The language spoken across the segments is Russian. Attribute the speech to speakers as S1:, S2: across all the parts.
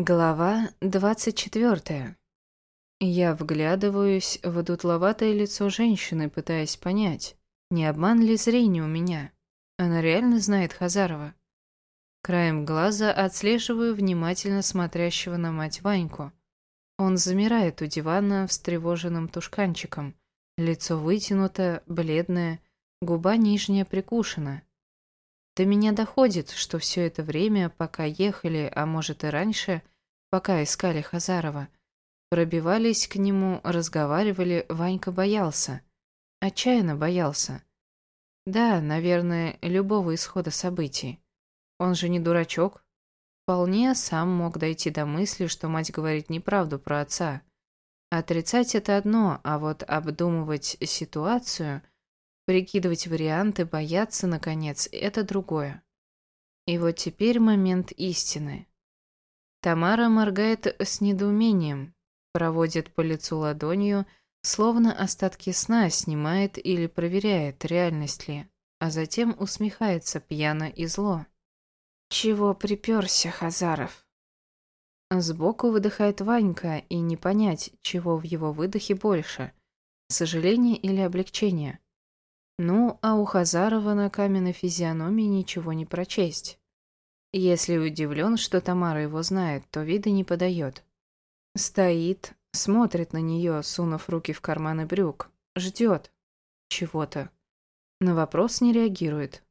S1: Глава двадцать четвертая. Я вглядываюсь в дутловатое лицо женщины, пытаясь понять, не обман ли зрение у меня. Она реально знает Хазарова. Краем глаза отслеживаю внимательно смотрящего на мать Ваньку. Он замирает у дивана встревоженным тушканчиком. Лицо вытянуто, бледное, губа нижняя прикушена. До меня доходит, что все это время, пока ехали, а может и раньше, пока искали Хазарова, пробивались к нему, разговаривали, Ванька боялся. Отчаянно боялся. Да, наверное, любого исхода событий. Он же не дурачок. Вполне сам мог дойти до мысли, что мать говорит неправду про отца. Отрицать это одно, а вот обдумывать ситуацию – Прикидывать варианты, бояться, наконец, это другое. И вот теперь момент истины. Тамара моргает с недоумением, проводит по лицу ладонью, словно остатки сна снимает или проверяет, реальность ли, а затем усмехается пьяно и зло. «Чего приперся, Хазаров?» Сбоку выдыхает Ванька, и не понять, чего в его выдохе больше – сожаление или облегчение. Ну, а у Хазарова на каменной физиономии ничего не прочесть. Если удивлен, что Тамара его знает, то вида не подает. Стоит, смотрит на нее, сунув руки в карманы брюк, ждет чего-то. На вопрос не реагирует.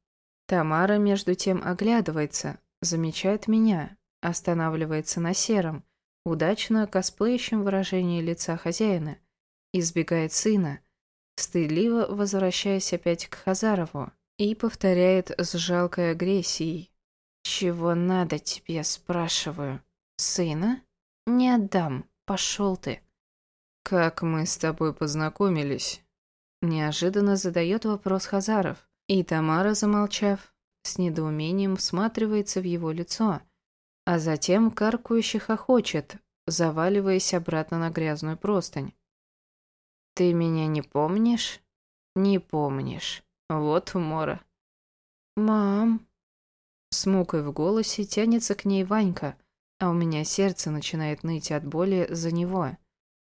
S1: Тамара, между тем, оглядывается, замечает меня, останавливается на сером, удачно косплеящем выражении лица хозяина, избегает сына, стыдливо возвращаясь опять к Хазарову, и повторяет с жалкой агрессией. «Чего надо тебе, спрашиваю? Сына? Не отдам, пошел ты». «Как мы с тобой познакомились?» Неожиданно задает вопрос Хазаров, и Тамара, замолчав, с недоумением всматривается в его лицо, а затем каркающе хохочет, заваливаясь обратно на грязную простынь. «Ты меня не помнишь?» «Не помнишь. Вот умора». «Мам...» С мукой в голосе тянется к ней Ванька, а у меня сердце начинает ныть от боли за него.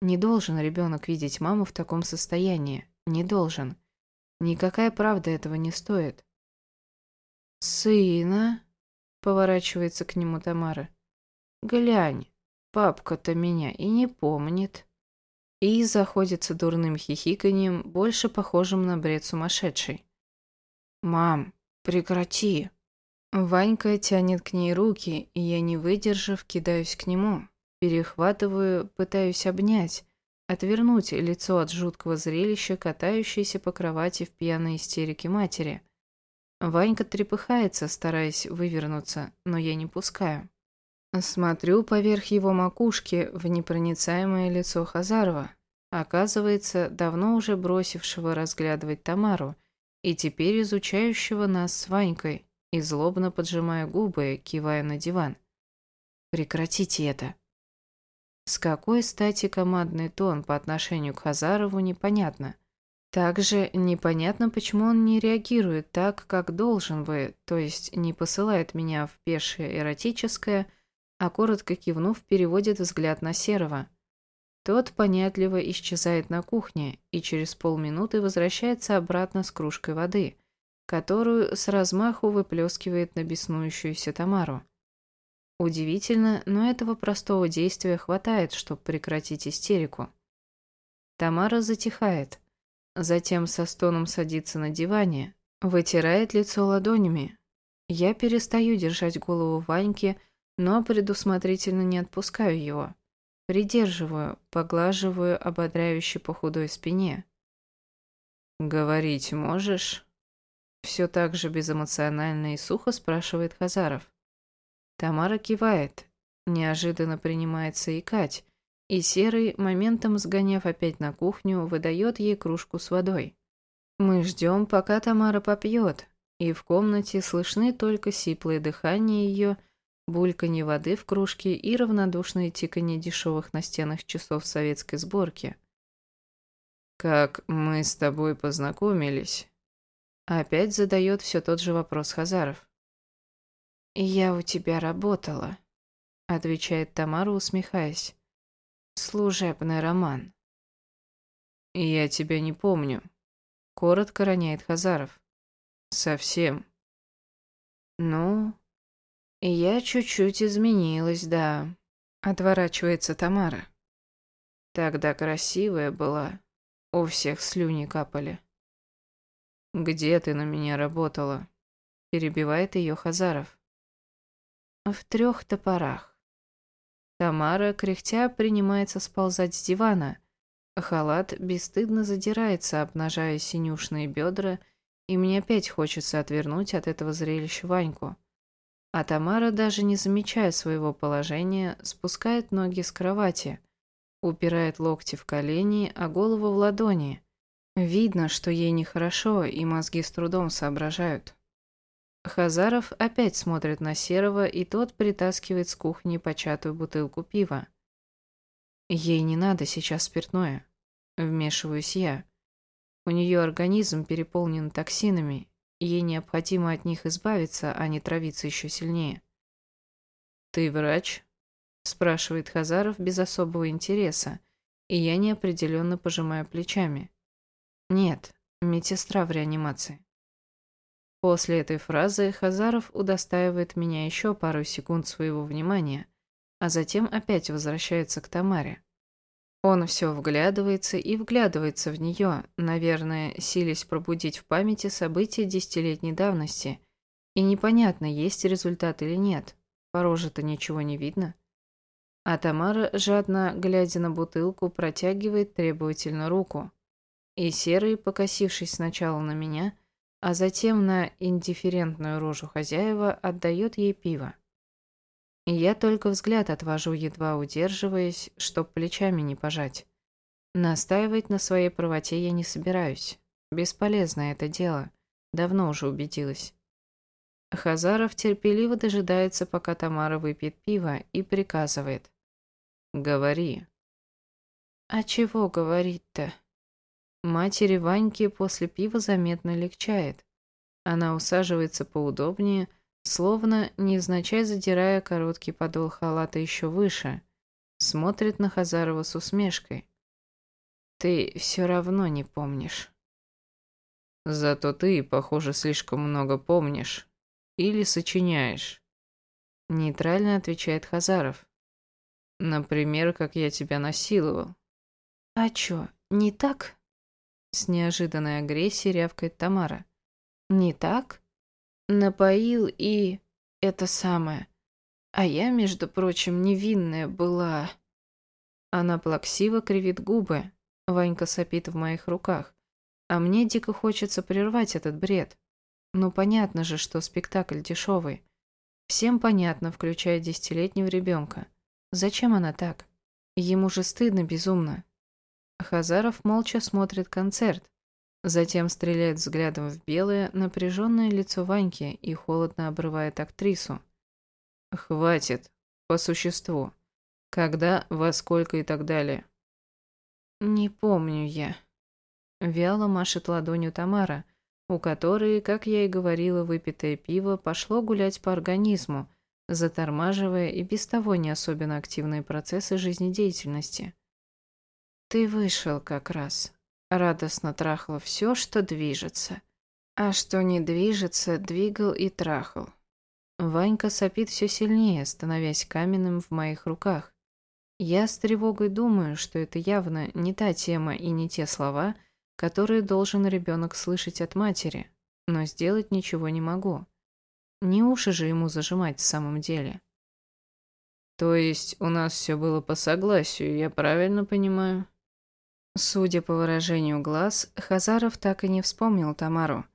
S1: Не должен ребенок видеть маму в таком состоянии. Не должен. Никакая правда этого не стоит. «Сына?» — поворачивается к нему Тамара. «Глянь, папка-то меня и не помнит» и заходится дурным хихиканьем, больше похожим на бред сумасшедший. «Мам, прекрати!» Ванька тянет к ней руки, и я, не выдержав, кидаюсь к нему. Перехватываю, пытаюсь обнять, отвернуть лицо от жуткого зрелища, катающейся по кровати в пьяной истерике матери. Ванька трепыхается, стараясь вывернуться, но я не пускаю. Смотрю поверх его макушки в непроницаемое лицо Хазарова, оказывается, давно уже бросившего разглядывать Тамару и теперь изучающего нас с Ванькой и злобно поджимая губы, кивая на диван. Прекратите это. С какой стати командный тон по отношению к Хазарову непонятно. Также непонятно, почему он не реагирует так, как должен бы, то есть не посылает меня в пешее эротическое – а коротко кивнув, переводит взгляд на Серого. Тот понятливо исчезает на кухне и через полминуты возвращается обратно с кружкой воды, которую с размаху выплескивает на беснующуюся Тамару. Удивительно, но этого простого действия хватает, чтобы прекратить истерику. Тамара затихает, затем со стоном садится на диване, вытирает лицо ладонями. Я перестаю держать голову Ваньки, но предусмотрительно не отпускаю его. Придерживаю, поглаживаю ободряюще по худой спине. «Говорить можешь?» Все так же безэмоционально и сухо спрашивает Хазаров. Тамара кивает, неожиданно принимается икать, и Серый, моментом сгоняв опять на кухню, выдает ей кружку с водой. Мы ждем, пока Тамара попьет, и в комнате слышны только сиплое дыхание ее бульканье воды в кружке и равнодушное тиканье дешевых настенных часов советской сборки. «Как мы с тобой познакомились?» Опять задает все тот же вопрос Хазаров. «Я у тебя работала», отвечает Тамара, усмехаясь. Служебный роман. Я тебя не помню. Коротко роняет Хазаров. Совсем. Ну, я чуть-чуть изменилась, да. Отворачивается Тамара. Тогда красивая была. У всех слюни капали. «Где ты на меня работала?» Перебивает ее Хазаров. «В трех топорах». Тамара, кряхтя, принимается сползать с дивана. Халат бесстыдно задирается, обнажая синюшные бедра, и мне опять хочется отвернуть от этого зрелища Ваньку. А Тамара, даже не замечая своего положения, спускает ноги с кровати, упирает локти в колени, а голову в ладони – Видно, что ей нехорошо, и мозги с трудом соображают. Хазаров опять смотрит на Серого, и тот притаскивает с кухни початую бутылку пива. Ей не надо сейчас спиртное. Вмешиваюсь я. У нее организм переполнен токсинами, ей необходимо от них избавиться, а не травиться еще сильнее. «Ты врач?» – спрашивает Хазаров без особого интереса, и я неопределенно пожимаю плечами. Нет, медсестра в реанимации. После этой фразы Хазаров удостаивает меня еще пару секунд своего внимания, а затем опять возвращается к Тамаре. Он все вглядывается и вглядывается в нее, наверное, силясь пробудить в памяти события десятилетней давности, и непонятно, есть результат или нет, по роже-то ничего не видно. А Тамара, жадно глядя на бутылку, протягивает требовательно руку. И Серый, покосившись сначала на меня, а затем на индифферентную рожу хозяева, отдает ей пиво. И я только взгляд отвожу, едва удерживаясь, чтоб плечами не пожать. Настаивать на своей правоте я не собираюсь. Бесполезно это дело. Давно уже убедилась. Хазаров терпеливо дожидается, пока Тамара выпьет пиво, и приказывает. «Говори». «А чего говорить-то?» Матери Ваньки после пива заметно легчает. Она усаживается поудобнее, словно незначай задирая короткий подол халата еще выше, смотрит на Хазарова с усмешкой. «Ты все равно не помнишь». «Зато ты, похоже, слишком много помнишь. Или сочиняешь». Нейтрально отвечает Хазаров. «Например, как я тебя насиловал». «А чё, не так?» С неожиданной агрессией рявкает Тамара. «Не так? Напоил и... это самое. А я, между прочим, невинная была...» Она плаксиво кривит губы. Ванька сопит в моих руках. А мне дико хочется прервать этот бред. Ну понятно же, что спектакль дешевый. Всем понятно, включая десятилетнего ребенка. Зачем она так? Ему же стыдно безумно. Хазаров молча смотрит концерт, затем стреляет взглядом в белое, напряженное лицо Ваньки и холодно обрывает актрису. «Хватит, по существу. Когда, во сколько и так далее». «Не помню я». Вяло машет ладонью Тамара, у которой, как я и говорила, выпитое пиво пошло гулять по организму, затормаживая и без того не особенно активные процессы жизнедеятельности. Ты вышел как раз. Радостно трахал все, что движется. А что не движется, двигал и трахал. Ванька сопит все сильнее, становясь каменным в моих руках. Я с тревогой думаю, что это явно не та тема и не те слова, которые должен ребенок слышать от матери, но сделать ничего не могу. Не уши же ему зажимать в самом деле. То есть у нас все было по согласию, я правильно понимаю? Судя по выражению глаз, Хазаров так и не вспомнил Тамару.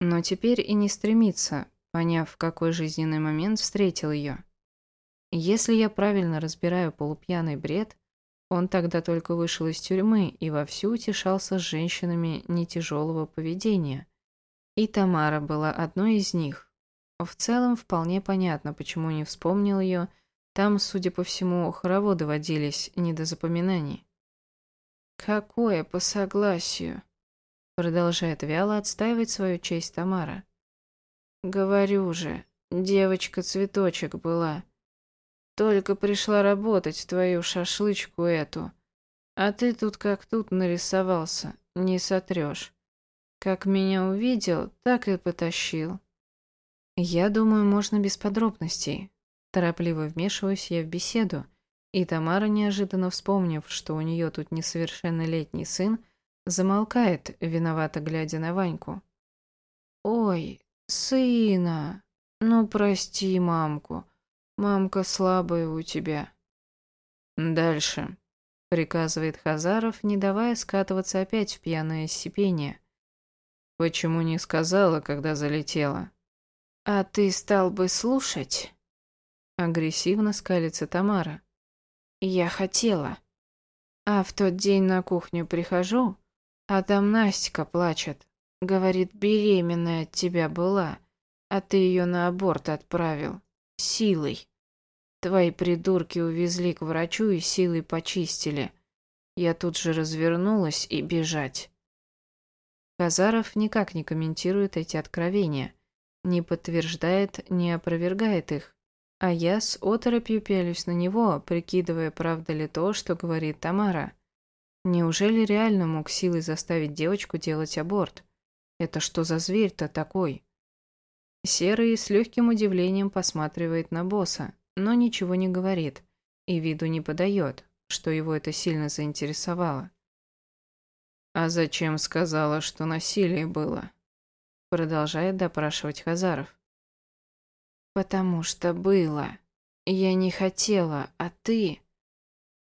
S1: Но теперь и не стремится, поняв, в какой жизненный момент встретил ее. Если я правильно разбираю полупьяный бред, он тогда только вышел из тюрьмы и вовсю утешался с женщинами нетяжелого поведения. И Тамара была одной из них. В целом вполне понятно, почему не вспомнил ее. Там, судя по всему, хороводы водились, не до запоминаний. «Какое по согласию?» Продолжает вяло отстаивать свою честь Тамара. «Говорю же, девочка-цветочек была. Только пришла работать в твою шашлычку эту. А ты тут как тут нарисовался, не сотрешь. Как меня увидел, так и потащил. Я думаю, можно без подробностей. Торопливо вмешиваюсь я в беседу, и Тамара, неожиданно вспомнив, что у нее тут несовершеннолетний сын, замолкает, виновато глядя на Ваньку. «Ой, сына, ну прости мамку, мамка слабая у тебя». «Дальше», — приказывает Хазаров, не давая скатываться опять в пьяное сипение. «Почему не сказала, когда залетела?» «А ты стал бы слушать?» Агрессивно скалится Тамара. «Я хотела. А в тот день на кухню прихожу, а там Настя плачет. Говорит, беременная от тебя была, а ты ее на аборт отправил. Силой. Твои придурки увезли к врачу и силой почистили. Я тут же развернулась и бежать». Казаров никак не комментирует эти откровения – не подтверждает, не опровергает их. А я с оторопью пялюсь на него, прикидывая, правда ли то, что говорит Тамара. Неужели реально мог силой заставить девочку делать аборт? Это что за зверь-то такой? Серый с легким удивлением посматривает на босса, но ничего не говорит и виду не подает, что его это сильно заинтересовало. «А зачем сказала, что насилие было?» Продолжает допрашивать Хазаров. «Потому что было. Я не хотела, а ты...»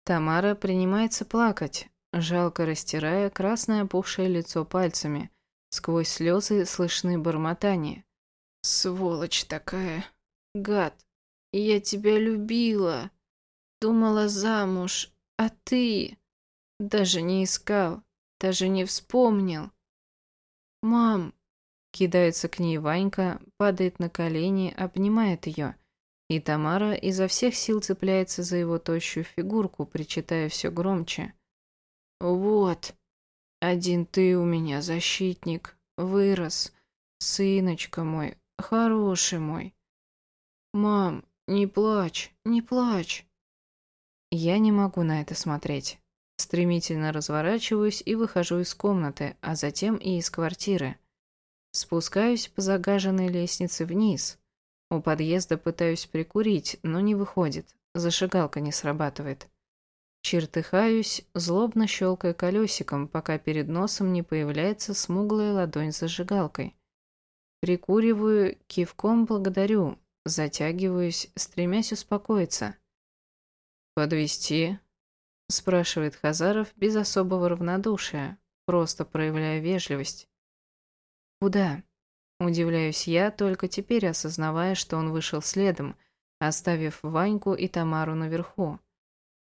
S1: Тамара принимается плакать, жалко растирая красное опухшее лицо пальцами. Сквозь слезы слышны бормотания. «Сволочь такая! Гад! Я тебя любила! Думала замуж, а ты...» Даже не искал, даже не вспомнил. «Мам, Кидается к ней Ванька, падает на колени, обнимает ее. И Тамара изо всех сил цепляется за его тощую фигурку, причитая все громче. «Вот, один ты у меня защитник, вырос, сыночка мой, хороший мой. Мам, не плачь, не плачь». Я не могу на это смотреть. Стремительно разворачиваюсь и выхожу из комнаты, а затем и из квартиры. Спускаюсь по загаженной лестнице вниз. У подъезда пытаюсь прикурить, но не выходит. Зашигалка не срабатывает. Чертыхаюсь, злобно щелкая колесиком, пока перед носом не появляется смуглая ладонь с зажигалкой. Прикуриваю, кивком благодарю, затягиваюсь, стремясь успокоиться. «Подвести? спрашивает Хазаров без особого равнодушия, просто проявляя вежливость. «Куда?» Удивляюсь я, только теперь осознавая, что он вышел следом, оставив Ваньку и Тамару наверху.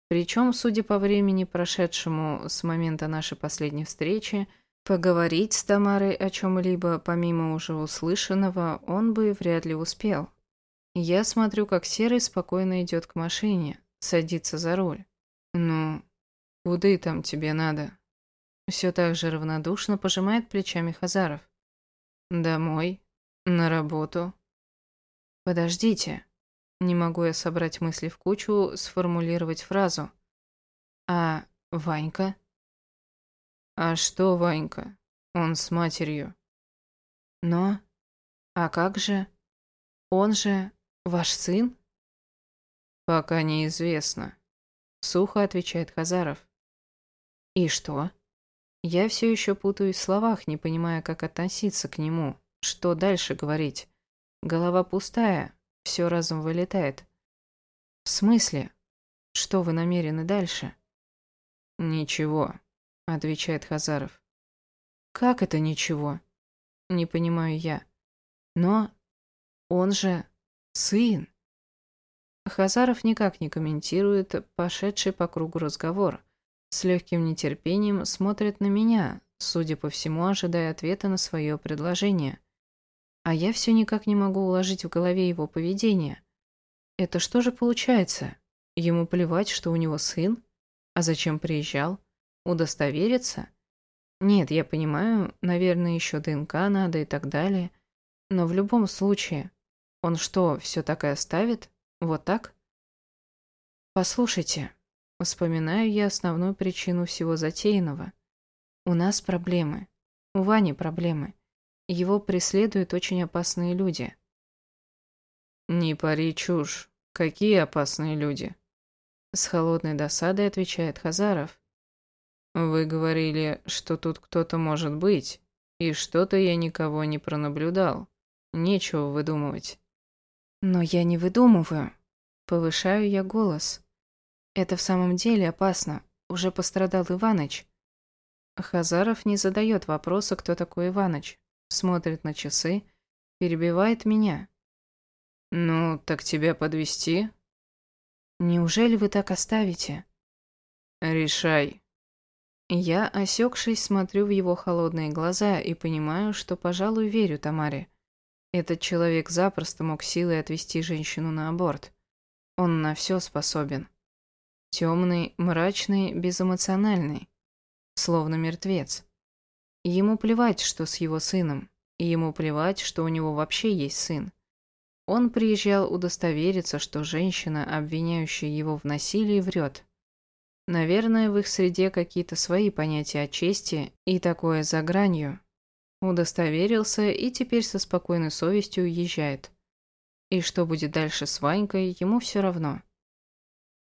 S1: Причем, судя по времени, прошедшему с момента нашей последней встречи, поговорить с Тамарой о чем-либо, помимо уже услышанного, он бы вряд ли успел. Я смотрю, как Серый спокойно идет к машине, садится за руль. «Ну, куда там тебе надо?» Все так же равнодушно пожимает плечами Хазаров. Домой? На работу? Подождите. Не могу я собрать мысли в кучу, сформулировать фразу. А Ванька? А что Ванька? Он с матерью. Но? А как же? Он же ваш сын? Пока неизвестно. Сухо отвечает Хазаров. И что? Я все еще путаюсь в словах, не понимая, как относиться к нему. Что дальше говорить? Голова пустая, все разом вылетает. В смысле? Что вы намерены дальше? Ничего, отвечает Хазаров. Как это ничего? Не понимаю я. Но он же сын. Хазаров никак не комментирует пошедший по кругу разговор с легким нетерпением смотрит на меня, судя по всему, ожидая ответа на свое предложение. А я все никак не могу уложить в голове его поведение. Это что же получается? Ему плевать, что у него сын? А зачем приезжал? Удостовериться? Нет, я понимаю, наверное, еще ДНК надо и так далее. Но в любом случае, он что, все так и оставит? Вот так? Послушайте, вспоминаю я основную причину всего затеянного. У нас проблемы. У Вани проблемы. Его преследуют очень опасные люди.
S2: Не пари чушь. Какие опасные люди?
S1: С холодной досадой отвечает Хазаров.
S2: Вы говорили, что тут кто-то может быть, и что-то я никого не пронаблюдал. Нечего выдумывать.
S1: Но я не выдумываю. Повышаю я голос. Это в самом деле опасно. Уже пострадал Иваныч. Хазаров не задает вопроса, кто такой Иваныч. Смотрит на часы, перебивает меня.
S2: «Ну, так тебя подвести?
S1: «Неужели вы так оставите?»
S2: «Решай».
S1: Я, осекшись, смотрю в его холодные глаза и понимаю, что, пожалуй, верю Тамаре. Этот человек запросто мог силой отвести женщину на аборт. Он на все способен. Темный, мрачный, безэмоциональный. Словно мертвец. Ему плевать, что с его сыном. И ему плевать, что у него вообще есть сын. Он приезжал удостовериться, что женщина, обвиняющая его в насилии, врет. Наверное, в их среде какие-то свои понятия о чести и такое за гранью. Удостоверился и теперь со спокойной совестью уезжает. И что будет дальше с Ванькой, ему все равно.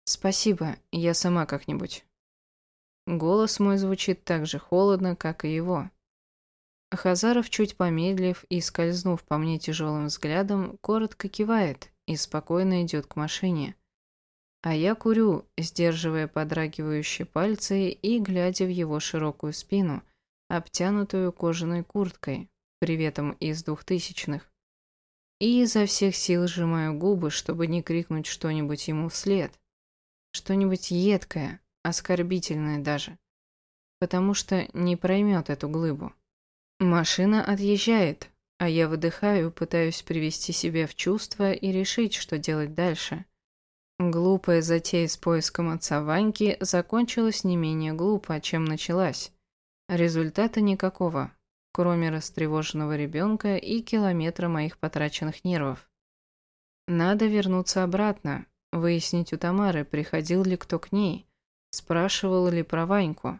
S1: «Спасибо, я сама как-нибудь». Голос мой звучит так же холодно, как и его. Хазаров, чуть помедлив и скользнув по мне тяжелым взглядом, коротко кивает и спокойно идет к машине. А я курю, сдерживая подрагивающие пальцы и глядя в его широкую спину, обтянутую кожаной курткой, приветом из двухтысячных. И изо всех сил сжимаю губы, чтобы не крикнуть что-нибудь ему вслед. Что-нибудь едкое, оскорбительное даже. Потому что не проймет эту глыбу. Машина отъезжает, а я выдыхаю, пытаюсь привести себя в чувство и решить, что делать дальше. Глупая затея с поиском отца Ваньки закончилась не менее глупо, чем началась. Результата никакого, кроме растревоженного ребенка и километра моих потраченных нервов. Надо вернуться обратно, Выяснить у Тамары, приходил ли кто к ней, спрашивал ли про Ваньку.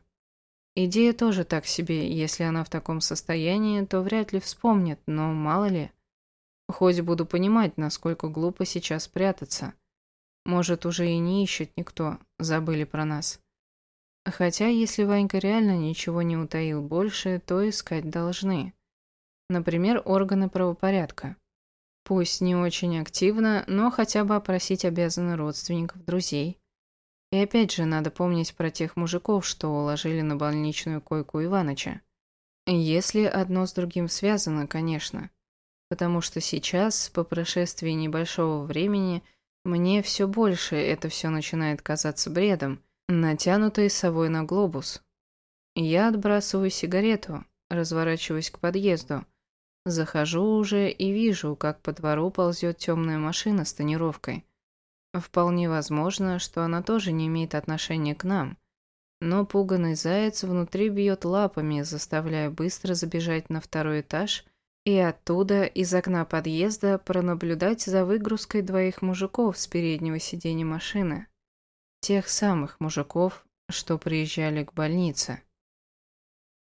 S1: Идея тоже так себе, если она в таком состоянии, то вряд ли вспомнит, но мало ли. Хоть буду понимать, насколько глупо сейчас прятаться. Может, уже и не ищет никто, забыли про нас. Хотя, если Ванька реально ничего не утаил больше, то искать должны. Например, органы правопорядка. Пусть не очень активно, но хотя бы опросить обязаны родственников, друзей. И опять же, надо помнить про тех мужиков, что уложили на больничную койку Иваныча. Если одно с другим связано, конечно. Потому что сейчас, по прошествии небольшого времени, мне все больше это все начинает казаться бредом, натянутой совой на глобус. Я отбрасываю сигарету, разворачиваюсь к подъезду, Захожу уже и вижу, как по двору ползет темная машина с тонировкой. Вполне возможно, что она тоже не имеет отношения к нам. Но пуганный заяц внутри бьет лапами, заставляя быстро забежать на второй этаж и оттуда, из окна подъезда, пронаблюдать за выгрузкой двоих мужиков с переднего сиденья машины. Тех самых мужиков, что приезжали к больнице.